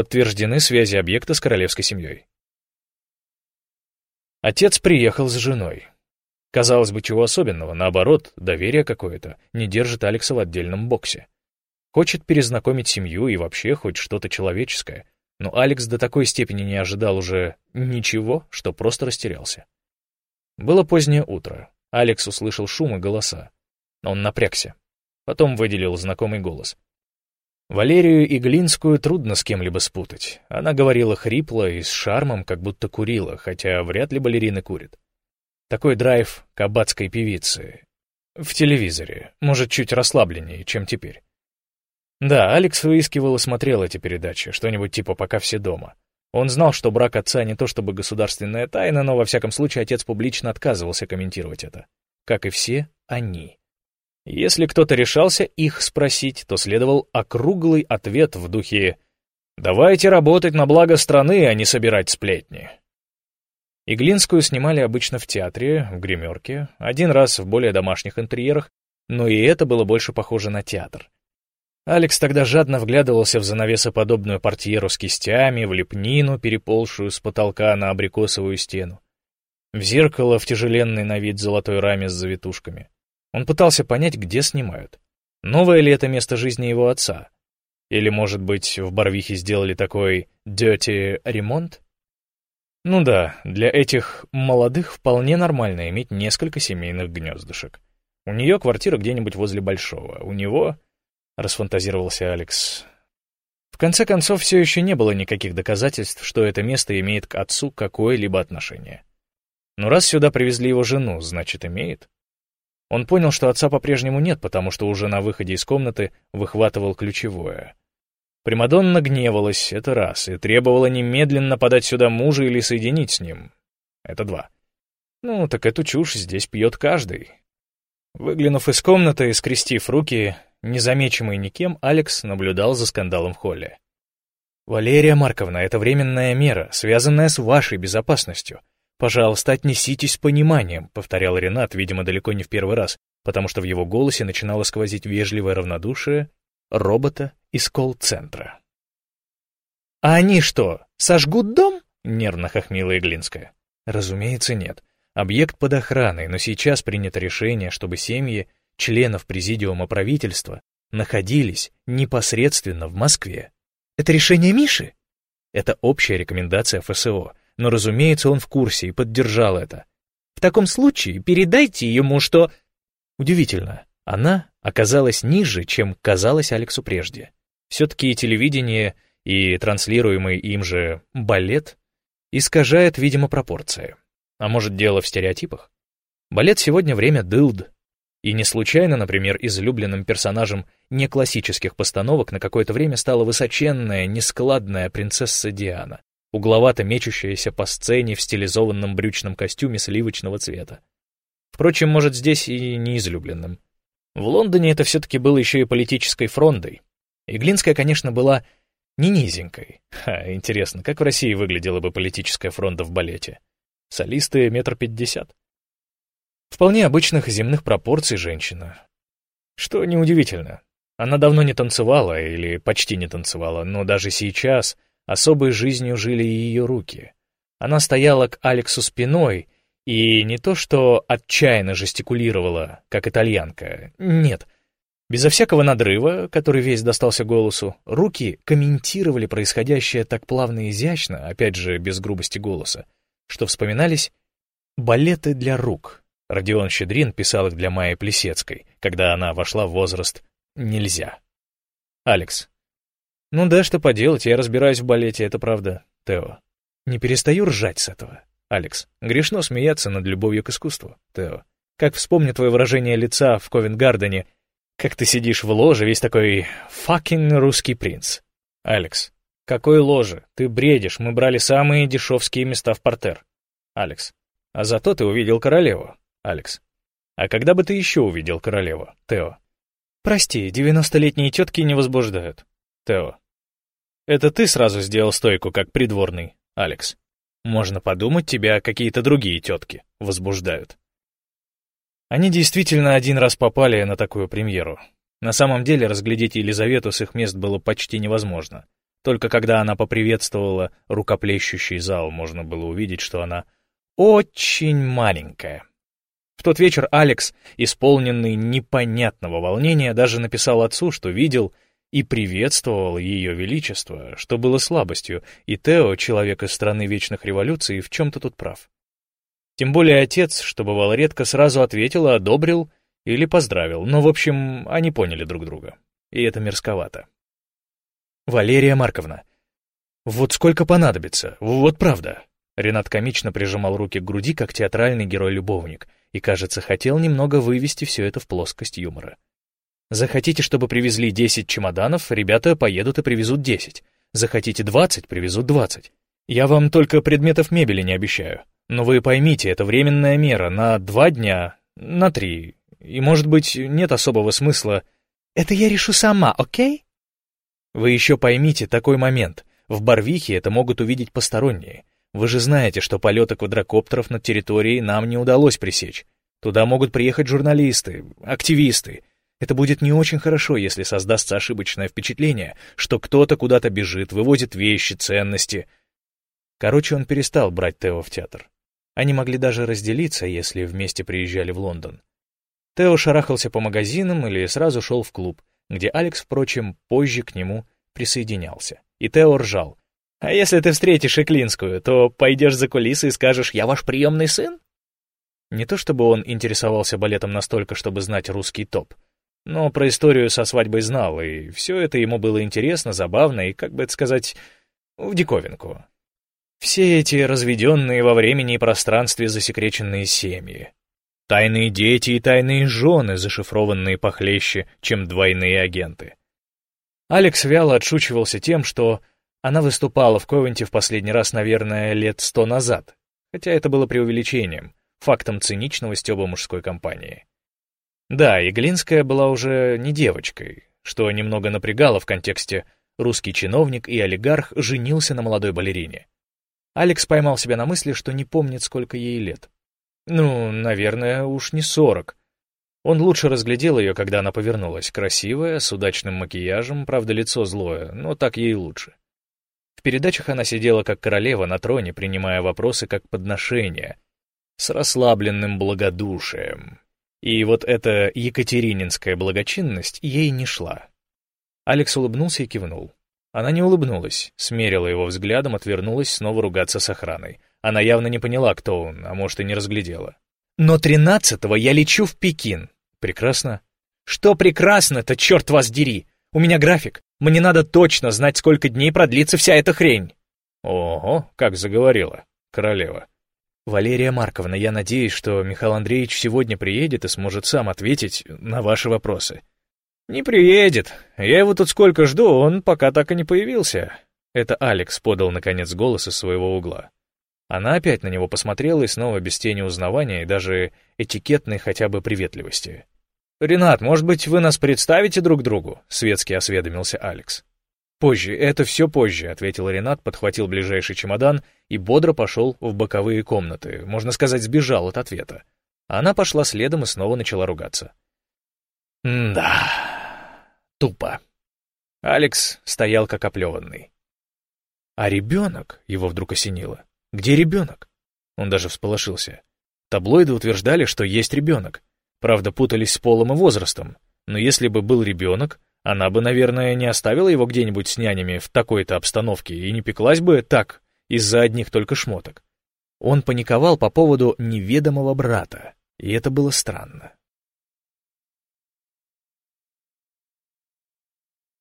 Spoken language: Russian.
Подтверждены связи объекта с королевской семьей. Отец приехал с женой. Казалось бы, чего особенного, наоборот, доверие какое-то не держит Алекса в отдельном боксе. Хочет перезнакомить семью и вообще хоть что-то человеческое, но Алекс до такой степени не ожидал уже ничего, что просто растерялся. Было позднее утро. Алекс услышал шум и голоса. Он напрягся. Потом выделил знакомый голос. Валерию Иглинскую трудно с кем-либо спутать. Она говорила хрипло и с шармом, как будто курила, хотя вряд ли балерины курят. Такой драйв кабацкой певицы. В телевизоре, может, чуть расслабленнее, чем теперь. Да, Алекс выискивал и смотрел эти передачи, что-нибудь типа «Пока все дома». Он знал, что брак отца не то чтобы государственная тайна, но во всяком случае отец публично отказывался комментировать это. Как и все они. Если кто-то решался их спросить, то следовал округлый ответ в духе «Давайте работать на благо страны, а не собирать сплетни». Иглинскую снимали обычно в театре, в гримерке, один раз в более домашних интерьерах, но и это было больше похоже на театр. Алекс тогда жадно вглядывался в занавесоподобную портьеру с кистями, в лепнину, переползшую с потолка на абрикосовую стену, в зеркало в тяжеленной на вид золотой раме с завитушками. Он пытался понять, где снимают. Новое ли это место жизни его отца? Или, может быть, в Барвихе сделали такой «dirty ремонт»? Ну да, для этих молодых вполне нормально иметь несколько семейных гнездышек. У нее квартира где-нибудь возле Большого, у него расфантазировался Алекс. В конце концов, все еще не было никаких доказательств, что это место имеет к отцу какое-либо отношение. Но раз сюда привезли его жену, значит, имеет. Он понял, что отца по-прежнему нет, потому что уже на выходе из комнаты выхватывал ключевое. Примадонна гневалась, это раз, и требовала немедленно подать сюда мужа или соединить с ним. Это два. Ну, так эту чушь здесь пьет каждый. Выглянув из комнаты и скрестив руки, Незамеченный никем, Алекс наблюдал за скандалом в холле. «Валерия Марковна, это временная мера, связанная с вашей безопасностью. Пожалуйста, отнеситесь с пониманием», — повторял Ренат, видимо, далеко не в первый раз, потому что в его голосе начинало сквозить вежливое равнодушие робота из колл-центра. «А они что, сожгут дом?» — нервно хохмила Иглинская. «Разумеется, нет. Объект под охраной, но сейчас принято решение, чтобы семьи членов Президиума правительства находились непосредственно в Москве. Это решение Миши? Это общая рекомендация ФСО, но, разумеется, он в курсе и поддержал это. В таком случае передайте ему, что... Удивительно, она оказалась ниже, чем казалось Алексу прежде. Все-таки телевидение, и транслируемый им же балет искажает, видимо, пропорции. А может, дело в стереотипах? Балет сегодня время дылд, и не случайно, например, излюбленным персонажем неклассических постановок на какое-то время стала высоченная, нескладная принцесса Диана, угловато мечущаяся по сцене в стилизованном брючном костюме сливочного цвета. Впрочем, может, здесь и не излюбленным. В Лондоне это все-таки было еще и политической фрондой. Иглинская, конечно, была не низенькой. Ха, интересно, как в России выглядела бы политическая фронта в балете? Солисты метр пятьдесят? Вполне обычных земных пропорций женщина. Что неудивительно. Она давно не танцевала или почти не танцевала, но даже сейчас особой жизнью жили ее руки. Она стояла к Алексу спиной и не то что отчаянно жестикулировала, как итальянка, нет. Безо всякого надрыва, который весь достался голосу, руки комментировали происходящее так плавно и изящно, опять же, без грубости голоса, что вспоминались балеты для рук, Родион Щедрин писал их для Майи Плесецкой, когда она вошла в возраст «нельзя». Алекс. Ну да, что поделать, я разбираюсь в балете, это правда. Тео. Не перестаю ржать с этого. Алекс. Грешно смеяться над любовью к искусству. Тео. Как вспомню твое выражение лица в Ковенгардене, как ты сидишь в ложе, весь такой «факин русский принц». Алекс. Какой ложе? Ты бредишь, мы брали самые дешевские места в портер. Алекс. А зато ты увидел королеву. Алекс. А когда бы ты еще увидел королеву, Тео? Прости, девяностолетние тетки не возбуждают. Тео. Это ты сразу сделал стойку, как придворный, Алекс. Можно подумать, тебя какие-то другие тетки возбуждают. Они действительно один раз попали на такую премьеру. На самом деле разглядеть Елизавету с их мест было почти невозможно. Только когда она поприветствовала рукоплещущий зал, можно было увидеть, что она очень маленькая. В тот вечер Алекс, исполненный непонятного волнения, даже написал отцу, что видел и приветствовал ее величество, что было слабостью, и Тео, человек из страны вечных революций, в чем-то тут прав. Тем более отец, что бывало редко, сразу ответил, одобрил или поздравил, но, в общем, они поняли друг друга. И это мерзковато. «Валерия Марковна, вот сколько понадобится, вот правда!» Ренат комично прижимал руки к груди, как театральный герой-любовник, и, кажется, хотел немного вывести все это в плоскость юмора. Захотите, чтобы привезли 10 чемоданов, ребята поедут и привезут 10. Захотите 20, привезут 20. Я вам только предметов мебели не обещаю. Но вы поймите, это временная мера на два дня, на три. И, может быть, нет особого смысла. Это я решу сама, окей? Вы еще поймите такой момент. В Барвихе это могут увидеть посторонние. Вы же знаете, что полеты квадрокоптеров над территорией нам не удалось пресечь. Туда могут приехать журналисты, активисты, это будет не очень хорошо, если создастся ошибочное впечатление, что кто-то куда-то бежит, вывозит вещи, ценности. Короче, он перестал брать Тео в театр. Они могли даже разделиться, если вместе приезжали в Лондон. Тео шарахался по магазинам или сразу шел в клуб, где Алекс, впрочем, позже к нему присоединялся. И Тео ржал. «А если ты встретишь Эклинскую, то пойдешь за кулисы и скажешь «Я ваш приемный сын»?» Не то чтобы он интересовался балетом настолько, чтобы знать русский топ — но про историю со свадьбой знал, и все это ему было интересно, забавно и, как бы это сказать, в диковинку. Все эти разведенные во времени и пространстве засекреченные семьи. Тайные дети и тайные жены, зашифрованные похлеще, чем двойные агенты. Алекс вяло отшучивался тем, что она выступала в Ковенте в последний раз, наверное, лет сто назад, хотя это было преувеличением, фактом циничного стеба мужской компании. Да, Иглинская была уже не девочкой, что немного напрягало в контексте «русский чиновник и олигарх женился на молодой балерине». Алекс поймал себя на мысли, что не помнит, сколько ей лет. Ну, наверное, уж не сорок. Он лучше разглядел ее, когда она повернулась, красивая, с удачным макияжем, правда, лицо злое, но так ей лучше. В передачах она сидела как королева на троне, принимая вопросы как подношения, с расслабленным благодушием, и вот эта екатерининская благочинность ей не шла. Алекс улыбнулся и кивнул. Она не улыбнулась, смерила его взглядом, отвернулась снова ругаться с охраной. Она явно не поняла, кто он, а может и не разглядела. «Но тринадцатого я лечу в Пекин». «Прекрасно». «Что прекрасно-то, черт вас дери! У меня график. Мне надо точно знать, сколько дней продлится вся эта хрень». «Ого, как заговорила, королева». «Валерия Марковна, я надеюсь, что Михаил Андреевич сегодня приедет и сможет сам ответить на ваши вопросы». «Не приедет. Я его тут сколько жду, он пока так и не появился». Это Алекс подал, наконец, голос из своего угла. Она опять на него посмотрела и снова без тени узнавания и даже этикетной хотя бы приветливости. «Ренат, может быть, вы нас представите друг другу?» — светски осведомился Алекс. «Позже, это все позже», — ответил Ренат, подхватил ближайший чемодан и бодро пошел в боковые комнаты, можно сказать, сбежал от ответа. Она пошла следом и снова начала ругаться. «Да, тупо». Алекс стоял как оплеванный. «А ребенок?» — его вдруг осенило. «Где ребенок?» Он даже всполошился. Таблоиды утверждали, что есть ребенок. Правда, путались с полом и возрастом. Но если бы был ребенок, она бы, наверное, не оставила его где-нибудь с нянями в такой-то обстановке и не пеклась бы так, из-за одних только шмоток. Он паниковал по поводу неведомого брата, и это было странно.